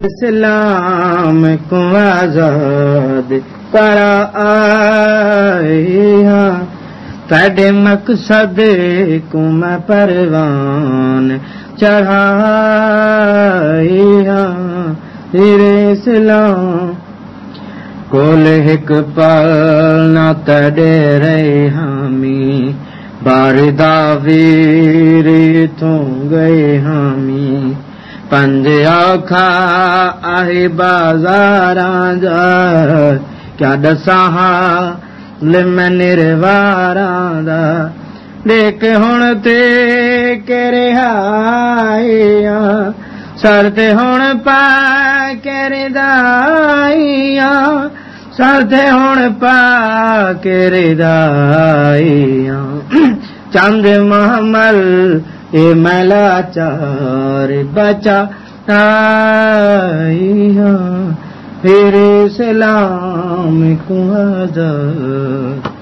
اسلام کو آزاد کرا آئی تڈے مقصد کو میں پروان چڑھائی ہاں تیرے اسلام کول ایک پل نہ تڈے رہے ہامی بار داویر تو گئے ہامی پنج آخا آئے بازار جا۔ کیا دساں لم نروار دا۔ دیکھ ہوں تے کہ رہائیاں ہوں پا کے ردائیاں سرد ہوں پا کے ردائیاں چند محمل اے ملا چار بچا آئیاں پھر سلام کو آزاد